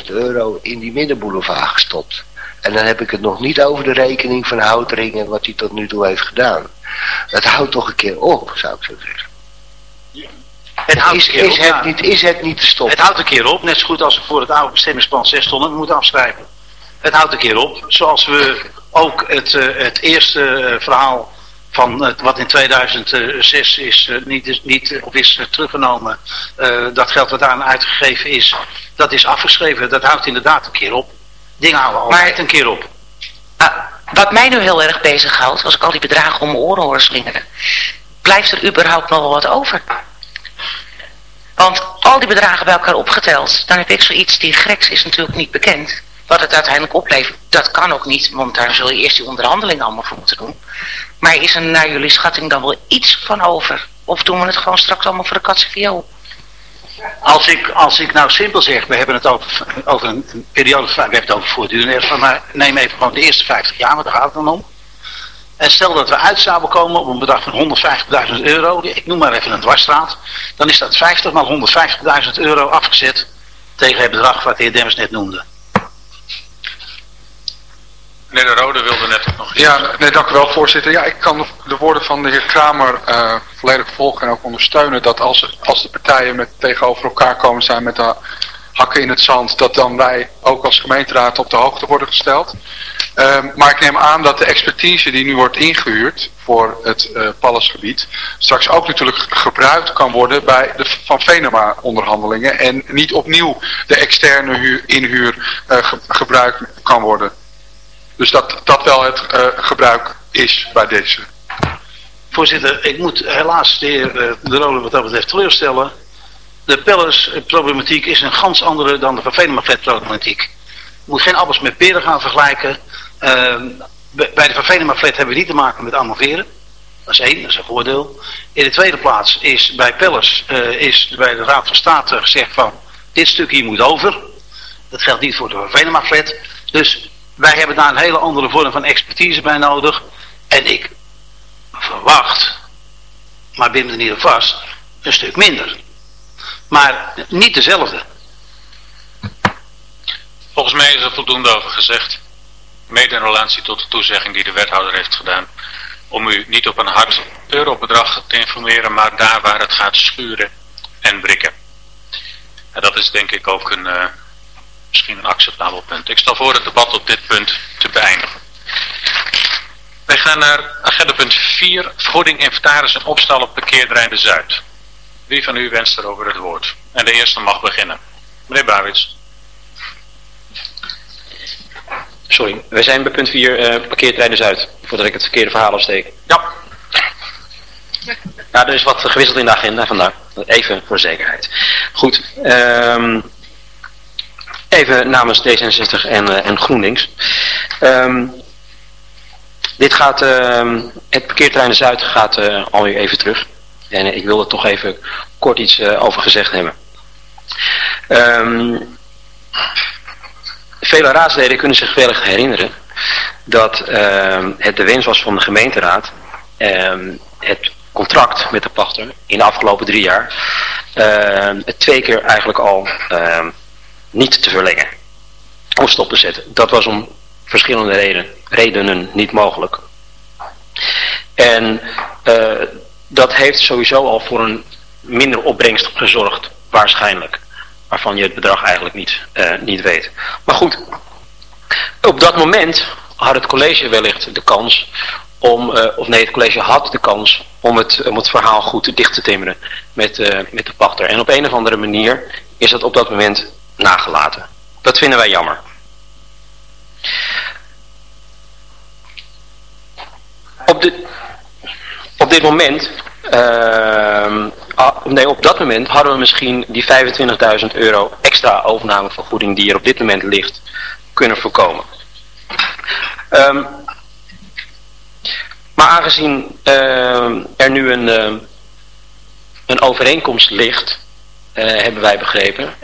425.000 euro in die middenboulevard gestopt. En dan heb ik het nog niet over de rekening van Houteringen wat hij tot nu toe heeft gedaan. Dat houdt toch een keer op, zou ik zo zeggen. Het houdt is, een keer is, op, het niet, is het niet te stoppen? Het houdt een keer op, net zo goed als we voor het oude bestemmingsplan 6 tonnen moeten afschrijven. Het houdt een keer op, zoals we ook het, uh, het eerste uh, verhaal van uh, wat in 2006 is, niet, is, niet of is teruggenomen, dat geld wat aan uitgegeven is, dat is afgeschreven. Dat houdt inderdaad een keer op. Dingen houden altijd maar, een keer op. Ah, wat mij nu heel erg bezighoudt, als ik al die bedragen om mijn oren hoor slingeren, blijft er überhaupt nog wel wat over? Want al die bedragen bij elkaar opgeteld, dan heb ik zoiets, die greks is natuurlijk niet bekend. Wat het uiteindelijk oplevert, dat kan ook niet, want daar zul je eerst die onderhandelingen allemaal voor moeten doen. Maar is er naar jullie schatting dan wel iets van over? Of doen we het gewoon straks allemaal voor de katse Als ik, als ik nou simpel zeg, we hebben het over, over een, periode, we hebben het over voortdurend, maar neem even gewoon de eerste 50 jaar, maar daar gaat het dan om. En stel dat we uit zouden komen op een bedrag van 150.000 euro, ik noem maar even een dwarsstraat, dan is dat 50 maal 150.000 euro afgezet tegen het bedrag wat de heer Demmers net noemde. Meneer De Rode wilde net nog iets Ja, nee, dank u wel voorzitter. Ja, ik kan de woorden van de heer Kramer uh, volledig volgen en ook ondersteunen dat als, als de partijen met, tegenover elkaar komen zijn met de hakken in het zand, dat dan wij ook als gemeenteraad op de hoogte worden gesteld. Um, maar ik neem aan dat de expertise die nu wordt ingehuurd voor het uh, Pallasgebied straks ook natuurlijk gebruikt kan worden bij de Van Venema onderhandelingen en niet opnieuw de externe huur, inhuur uh, ge gebruikt kan worden. Dus dat dat wel het uh, gebruik is bij deze. Voorzitter, ik moet helaas de heer De Rode wat dat betreft teleurstellen. De Palace problematiek is een gans andere dan de Van Venema problematiek. Je moet geen appels met peren gaan vergelijken. Uh, bij de flat hebben we niet te maken met amoveren. Dat is één, dat is een voordeel. In de tweede plaats is bij Pellers, is bij de Raad van State gezegd van, dit stuk hier moet over. Dat geldt niet voor de Venema flat. Dus wij hebben daar een hele andere vorm van expertise bij nodig. En ik verwacht, maar bind er niet op vast, een stuk minder. Maar niet dezelfde. Volgens mij is er voldoende over gezegd. Mede in relatie tot de toezegging die de wethouder heeft gedaan. Om u niet op een hard eurobedrag te informeren, maar daar waar het gaat schuren en brikken. En dat is denk ik ook een, uh, misschien een acceptabel punt. Ik stel voor het debat op dit punt te beëindigen. Wij gaan naar agenda punt 4, vergoeding, inventaris en opstal op parkeerterrein de Zuid. Wie van u wenst erover het woord? En de eerste mag beginnen. Meneer Bawits. Sorry, wij zijn bij punt 4, uh, parkeerterrein de Zuid, voordat ik het verkeerde verhaal afsteek. Ja. Ja, er is wat gewisseld in de agenda vandaag. Even voor zekerheid. Goed, um, even namens D66 en, uh, en GroenLinks. Um, dit gaat, uh, het parkeerterrein Zuid gaat uh, alweer even terug. En uh, ik wil er toch even kort iets over gezegd hebben. Um, vele raadsleden kunnen zich wellicht herinneren dat het de wens was van de gemeenteraad het contract met de pachter in de afgelopen drie jaar het twee keer eigenlijk al niet te verlengen. Of stop te zetten. Dat was om verschillende reden, redenen niet mogelijk. En uh, dat heeft sowieso al voor een minder opbrengst gezorgd, waarschijnlijk. Waarvan je het bedrag eigenlijk niet, uh, niet weet. Maar goed, op dat moment had het college wellicht de kans om, uh, of nee, het college had de kans om het, om het verhaal goed dicht te timmeren met, met de pachter. En op een of andere manier is dat op dat moment nagelaten. Dat vinden wij jammer. Op, dit, op dit moment, uh, nee, op dat moment hadden we misschien die 25.000 euro extra overnamevergoeding die er op dit moment ligt, kunnen voorkomen. Um, maar aangezien uh, er nu een, een overeenkomst ligt, hebben wij begrepen,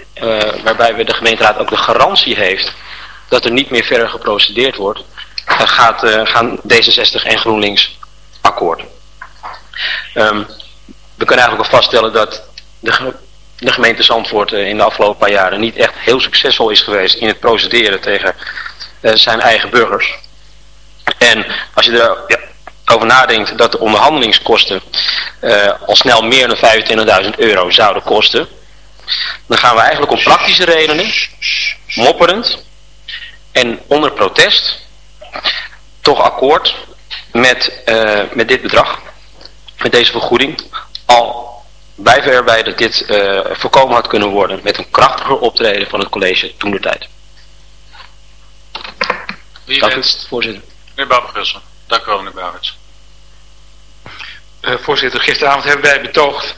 waarbij we de gemeenteraad ook de garantie heeft dat er niet meer verder geprocedeerd wordt, gaat, uh, gaan D66 en GroenLinks akkoord. Um, we kunnen eigenlijk al vaststellen dat de, de gemeente Zandvoort in de afgelopen paar jaren niet echt heel succesvol is geweest in het procederen tegen zijn eigen burgers. En als je er ja, over nadenkt dat de onderhandelingskosten al snel meer dan 25.000 euro zouden kosten, dan gaan we eigenlijk om praktische redenen, mopperend, en onder protest toch akkoord met, uh, met dit bedrag, met deze vergoeding, al bij dat dit uh, voorkomen had kunnen worden met een krachtiger optreden van het college toen de tijd. Wie Dank wenst? voorzitter. Meneer Babbegussen. Dank u wel, meneer Bouwens. Uh, voorzitter, gisteravond hebben wij betoogd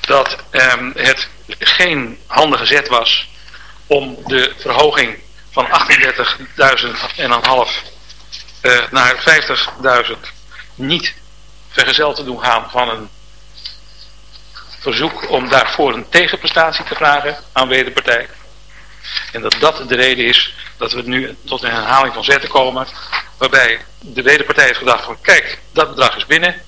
dat um, het geen handige zet was om de verhoging van 38.000 en een half uh, naar 50.000 niet vergezeld te doen gaan van een verzoek om daarvoor een tegenprestatie te vragen aan wederpartij. En dat dat de reden is dat we nu tot een herhaling van zetten komen. Waarbij de wederpartij heeft gedacht van kijk, dat bedrag is binnen.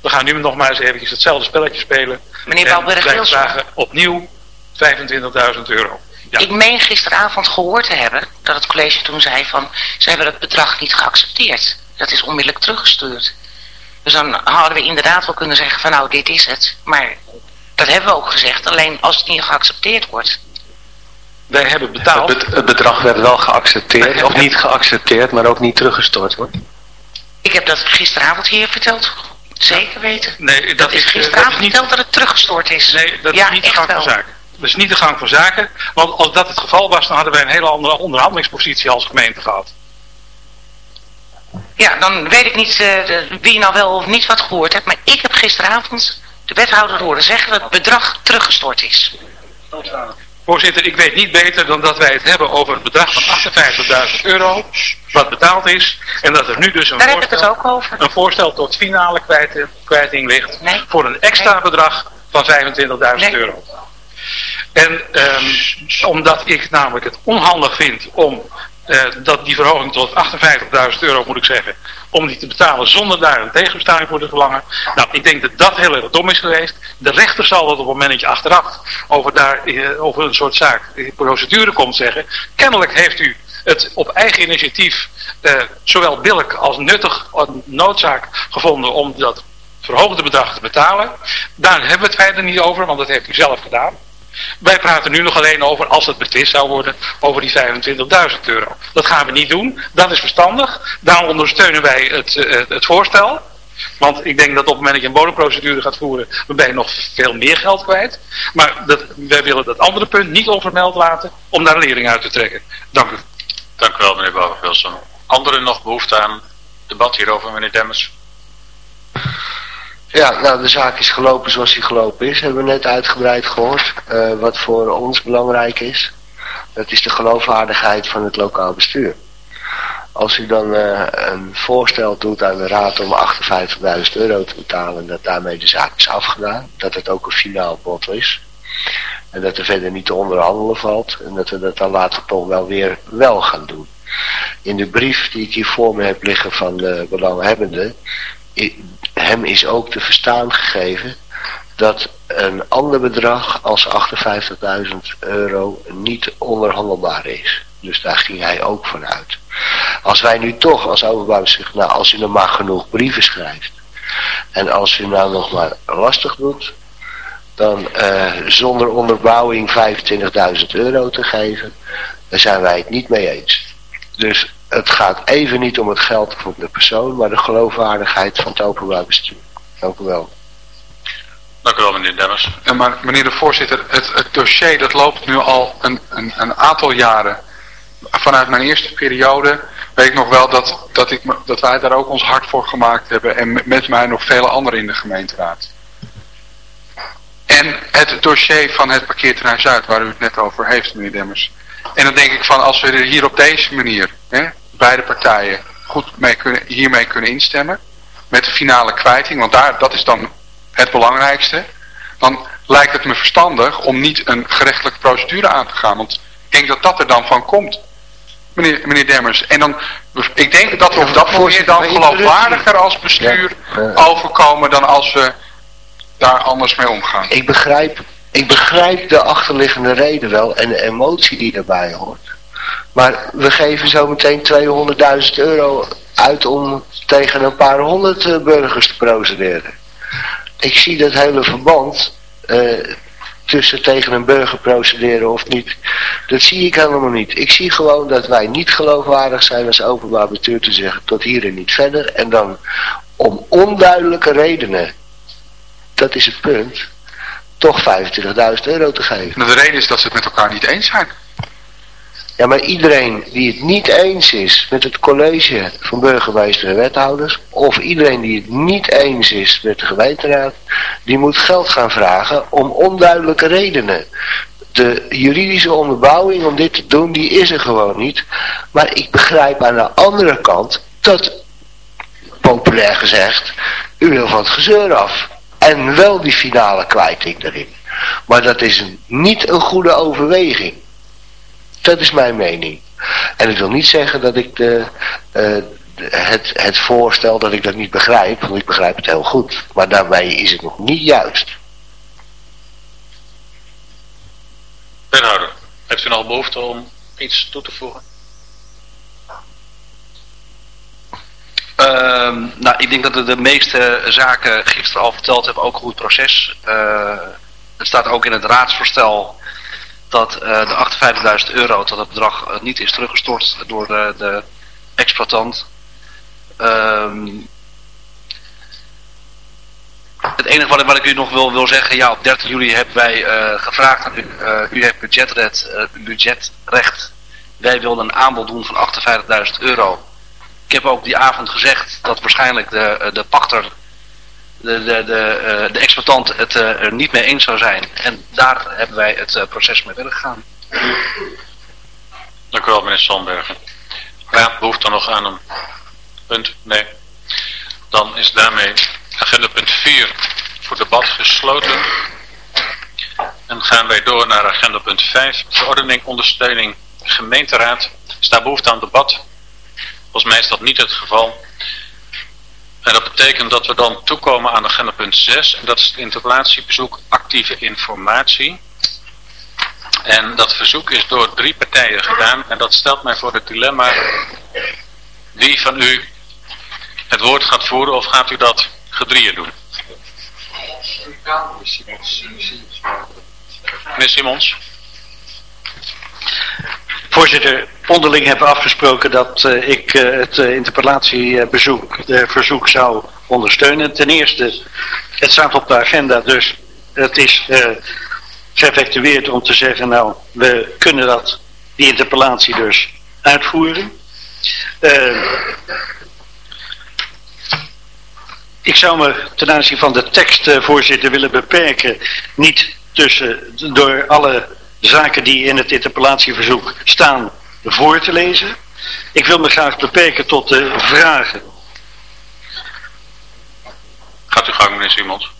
We gaan nu nog maar eens eventjes hetzelfde spelletje spelen. Meneer Balberg, wij vragen opnieuw 25.000 euro. Ik meen gisteravond gehoord te hebben dat het college toen zei van... ze hebben het bedrag niet geaccepteerd. Dat is onmiddellijk teruggestuurd. Dus dan hadden we inderdaad wel kunnen zeggen van nou dit is het. Maar dat hebben we ook gezegd. Alleen als het niet geaccepteerd wordt. Wij hebben betaald. Het, bedrag werd wel geaccepteerd. Of niet geaccepteerd, maar ook niet teruggestort wordt. Ik heb dat gisteravond hier verteld. Zeker weten. Nee, dat, dat is eh, gisteravond dat is niet... verteld dat het teruggestort is. Nee, dat ja, is niet de gang van zaken. Dat is niet de gang van zaken. Want als dat het geval was, dan hadden wij een hele andere onderhandelingspositie als gemeente gehad. Ja, dan weet ik niet uh, wie nou wel of niet wat gehoord hebt. Maar ik heb gisteravond de wethouder horen zeggen dat het bedrag teruggestort is. Voorzitter, ik weet niet beter dan dat wij het hebben over een bedrag van 58.000 euro, wat betaald is, en dat er nu dus een, Daar voorstel, het een voorstel tot finale kwijting, kwijting ligt voor een extra bedrag van 25.000 euro. En um, omdat ik namelijk het onhandig vind om uh, dat die verhoging tot 58.000 euro moet ik zeggen, om die te betalen zonder daar een tegenbestelling voor te verlangen. Nou, ik denk dat dat heel erg dom is geweest. De rechter zal dat op het moment dat je achteraf over, daar, uh, over een soort zaak, uh, procedure komt zeggen. Kennelijk heeft u het op eigen initiatief uh, zowel billig als nuttig noodzaak gevonden om dat verhoogde bedrag te betalen. Daar hebben we het verder niet over, want dat heeft u zelf gedaan. Wij praten nu nog alleen over, als het betwist zou worden, over die 25.000 euro. Dat gaan we niet doen. Dat is verstandig. Daarom ondersteunen wij het, uh, het voorstel. Want ik denk dat op het moment dat je een bodemprocedure gaat voeren, dan ben je nog veel meer geld kwijt. Maar dat, wij willen dat andere punt niet onvermeld laten om daar een lering uit te trekken. Dank u. Dank u wel, meneer Bovenwilson. Anderen nog behoefte aan debat hierover, meneer Demmers? Ja, nou de zaak is gelopen zoals die gelopen is. Hebben we net uitgebreid gehoord. Uh, wat voor ons belangrijk is. Dat is de geloofwaardigheid van het lokaal bestuur. Als u dan uh, een voorstel doet aan de raad om 58.000 euro te betalen. Dat daarmee de zaak is afgedaan. Dat het ook een finaal bod is. En dat er verder niet te onderhandelen valt. En dat we dat dan later toch wel weer wel gaan doen. In de brief die ik hier voor me heb liggen van de belanghebbende hem is ook te verstaan gegeven dat een ander bedrag als 58.000 euro niet onderhandelbaar is. Dus daar ging hij ook van uit. Als wij nu toch als openbaar zeggen, nou als u nog maar genoeg brieven schrijft en als u nou nog maar lastig doet, dan uh, zonder onderbouwing 25.000 euro te geven, daar zijn wij het niet mee eens. Dus het gaat even niet om het geld van de persoon, maar de geloofwaardigheid van het openbaar bestuur. Dank u wel. Dank u wel, meneer Demmers. Ja, maar meneer de voorzitter, het, het dossier dat loopt nu al een, een, een, aantal jaren. Vanuit mijn eerste periode weet ik nog wel dat, dat, ik, dat wij daar ook ons hart voor gemaakt hebben. En met mij nog vele anderen in de gemeenteraad. En het dossier van het parkeerterrein Zuid, waar u het net over heeft, meneer Demmers. En dan denk ik van, als we er hier op deze manier, hè, beide partijen, goed mee kunnen, hiermee kunnen instemmen met de finale kwijting, want daar, dat is dan het belangrijkste, dan lijkt het me verstandig om niet een gerechtelijke procedure aan te gaan. Want ik denk dat dat er dan van komt, meneer, meneer Demmers. En dan, ik denk dat we op dat moment dan geloofwaardiger als bestuur overkomen dan als we daar anders mee omgaan. Ik begrijp, ik begrijp de achterliggende reden wel en de emotie die daarbij hoort. Maar we geven zo meteen 200.000 euro uit om tegen een paar honderd uh, burgers te procederen. Ik zie dat hele verband uh, tussen tegen een burger procederen of niet. Dat zie ik helemaal niet. Ik zie gewoon dat wij niet geloofwaardig zijn als openbaar bestuur te zeggen tot hier en niet verder. En dan om onduidelijke redenen, dat is het punt, toch 25.000 euro te geven. Nou, de reden is dat ze het met elkaar niet eens zijn. Ja, maar iedereen die het niet eens is met het college van burgemeester en wethouders, of iedereen die het niet eens is met de gemeenteraad, die moet geld gaan vragen om onduidelijke redenen. De juridische onderbouwing om dit te doen, die is er gewoon niet. Maar ik begrijp aan de andere kant dat, populair gezegd, u wil van het gezeur af. En wel die finale kwijting erin. Maar dat is niet een goede overweging. Dat is mijn mening. En ik wil niet zeggen dat ik de, uh, het, het voorstel dat ik dat niet begrijp, want ik begrijp het heel goed. Maar daarmee is het nog niet juist. Wethouder, heeft u nog behoefte om iets toe te voegen? Uh, nou, ik denk dat we de meeste zaken gisteren al verteld hebben, ook een goed proces. Uh, het staat ook in het raadsvoorstel dat uh, de 58.000 euro, dat het bedrag uh, niet is teruggestort door de, de exploitant. Um, het enige wat, wat, ik u nog wil, wil zeggen, ja op 30 juli hebben wij uh, gevraagd aan u, u heeft budgetrecht, budgetrecht. Wij wilden een aanbod doen van 58.000 euro. Ik heb ook die avond gezegd dat waarschijnlijk de, de pachter de, de, de, de exploitant het er niet mee eens zou zijn. En daar hebben wij het proces mee willen gaan. Dank u wel, meneer Sandbergen. Raad behoeft dan nog aan een punt? Nee. Dan is daarmee agenda punt 4 voor debat gesloten. En gaan wij door naar agenda punt 5. Verordening ondersteuning gemeenteraad. Is daar behoefte aan debat? Volgens mij is dat niet het geval. En dat betekent dat we dan toekomen aan agenda punt 6. En dat is het interpellatiebezoek actieve informatie. En dat verzoek is door drie partijen gedaan. En dat stelt mij voor het dilemma. Wie van u het woord gaat voeren of gaat u dat gedrieën doen? Meneer Simons. Voorzitter, onderling hebben we afgesproken dat uh, ik uh, het uh, interpellatiebezoek, verzoek zou ondersteunen. Ten eerste, het staat op de agenda, dus het is geëffectueerd om te zeggen, nou, we kunnen dat, die interpellatie dus uitvoeren. ik zou me ten aanzien van de tekst, voorzitter, willen beperken, niet tussen, door alle zaken die in het interpellatieverzoek staan voor te lezen. Ik wil me graag beperken tot de vragen. Gaat u gang, meneer Simons.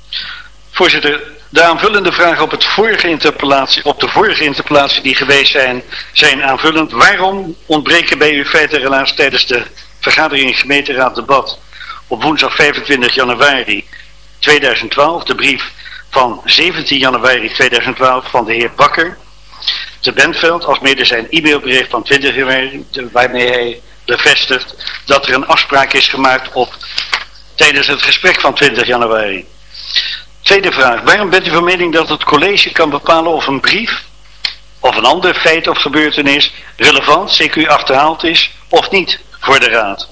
Voorzitter, de aanvullende vragen op, het vorige interpellatie, op de vorige interpellatie die geweest zijn, zijn aanvullend. Waarom ontbreken bij u feiten relaas tijdens de vergadering gemeenteraad debat op woensdag 25 januari 2012 de brief van 17 januari 2012 van de heer Bakker te Bentveld, als mede zijn e-mailbericht van 20 januari, waarmee hij bevestigt dat er een afspraak is gemaakt op tijdens het gesprek van 20 januari. Tweede vraag, waarom bent u van mening dat het college kan bepalen of een brief of een ander feit of gebeurtenis relevant, CQ achterhaald is of niet voor de raad?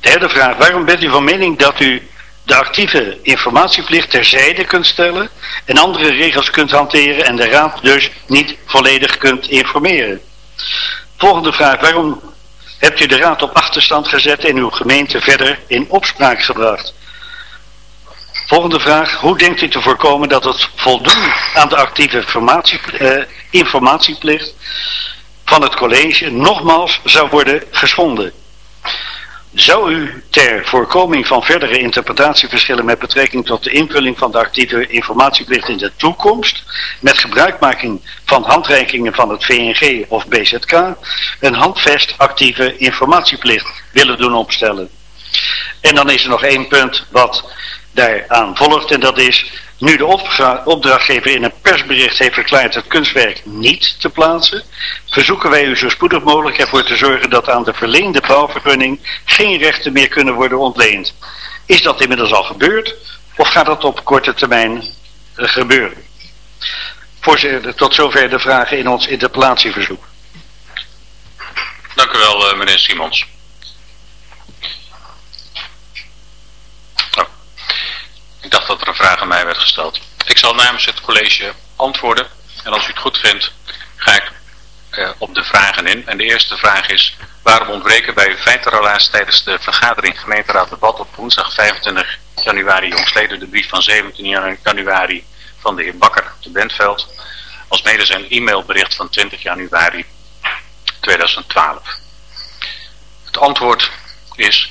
Derde vraag, waarom bent u van mening dat u de actieve informatieplicht terzijde kunt stellen en andere regels kunt hanteren en de raad dus niet volledig kunt informeren. Volgende vraag, waarom hebt u de raad op achterstand gezet en uw gemeente verder in opspraak gebracht? Volgende vraag, hoe denkt u te voorkomen dat het voldoen aan de actieve eh, informatieplicht van het college nogmaals zou worden geschonden? Zou u ter voorkoming van verdere interpretatieverschillen met betrekking tot de invulling van de actieve informatieplicht in de toekomst, met gebruikmaking van handreikingen van het VNG of BZK, een handvest actieve informatieplicht willen doen opstellen? En dan is er nog één punt wat daaraan volgt en dat is nu de opdrachtgever in een persbericht heeft verklaard het kunstwerk niet te plaatsen, verzoeken wij u zo spoedig mogelijk ervoor te zorgen dat aan de verleende bouwvergunning geen rechten meer kunnen worden ontleend. Is dat inmiddels al gebeurd of gaat dat op korte termijn uh, gebeuren? Voorzitter, tot zover de vragen in ons interpellatieverzoek. Dank u wel, uh, meneer Simons. Ik dacht dat er een vraag aan mij werd gesteld. Ik zal namens het college antwoorden. En als u het goed vindt, ga ik eh, op de vragen in. En de eerste vraag is, waarom ontbreken bij feitenrelaas tijdens de vergadering gemeenteraad debat op woensdag 25 januari jongsleden de brief van 17 januari van de heer Bakker te Bentveld, als mede zijn e-mailbericht van 20 januari 2012. Het antwoord is,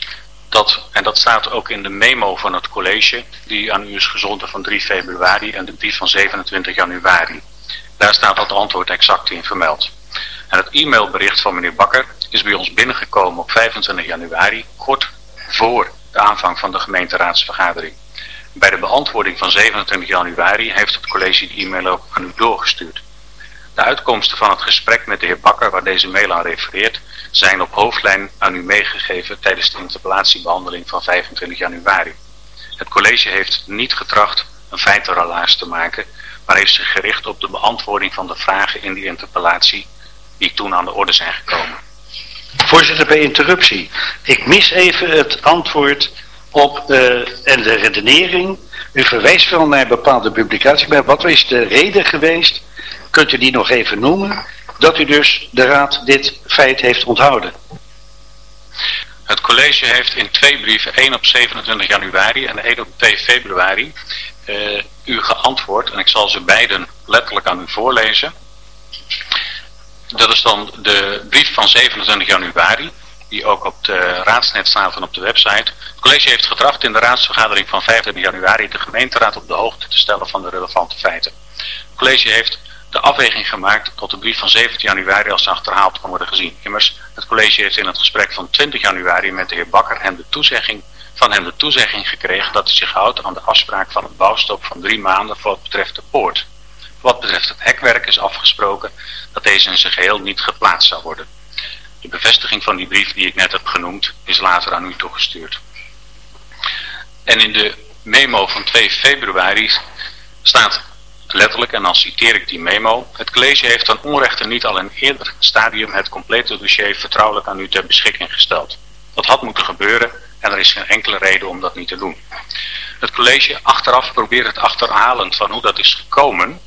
dat, en dat staat ook in de memo van het college, die aan u is gezonden van 3 februari en de brief van 27 januari. Daar staat dat antwoord exact in vermeld. En het e-mailbericht van meneer Bakker is bij ons binnengekomen op 25 januari, kort voor de aanvang van de gemeenteraadsvergadering. Bij de beantwoording van 27 januari heeft het college die e-mail ook aan u doorgestuurd. De uitkomsten van het gesprek met de heer Bakker, waar deze mail aan refereert, zijn op hoofdlijn aan u meegegeven tijdens de interpellatiebehandeling van 25 januari. Het college heeft niet getracht een feitenrelaas te maken, maar heeft zich gericht op de beantwoording van de vragen in die interpellatie die toen aan de orde zijn gekomen. Voorzitter, bij interruptie. Ik mis even het antwoord op uh, en de redenering. U verwijst wel naar bepaalde publicaties, maar wat is de reden geweest? Kunt u die nog even noemen? Dat u dus de raad dit feit heeft onthouden. Het college heeft in twee brieven, één op 27 januari en één op 2 februari, uh, u geantwoord. En ik zal ze beiden letterlijk aan u voorlezen. Dat is dan de brief van 27 januari, die ook op de raadsnet staat en op de website. Het college heeft getracht in de raadsvergadering van 25 januari de gemeenteraad op de hoogte te stellen van de relevante feiten. Het college heeft de afweging gemaakt tot de brief van 17 januari als achterhaald kan worden gezien. Immers, het college heeft in het gesprek van 20 januari met de heer Bakker hem de toezegging, van hem de toezegging gekregen dat hij zich houdt aan de afspraak van een bouwstop van drie maanden voor wat betreft de poort. Wat betreft het hekwerk is afgesproken dat deze in zijn geheel niet geplaatst zou worden. De bevestiging van die brief die ik net heb genoemd is later aan u toegestuurd. En in de memo van 2 februari staat letterlijk, en dan citeer ik die memo, het college heeft ten onrechte niet al in eerder stadium het complete dossier vertrouwelijk aan u ter beschikking gesteld. Dat had moeten gebeuren en er is geen enkele reden om dat niet te doen. Het college achteraf probeert het achterhalen van hoe dat is gekomen,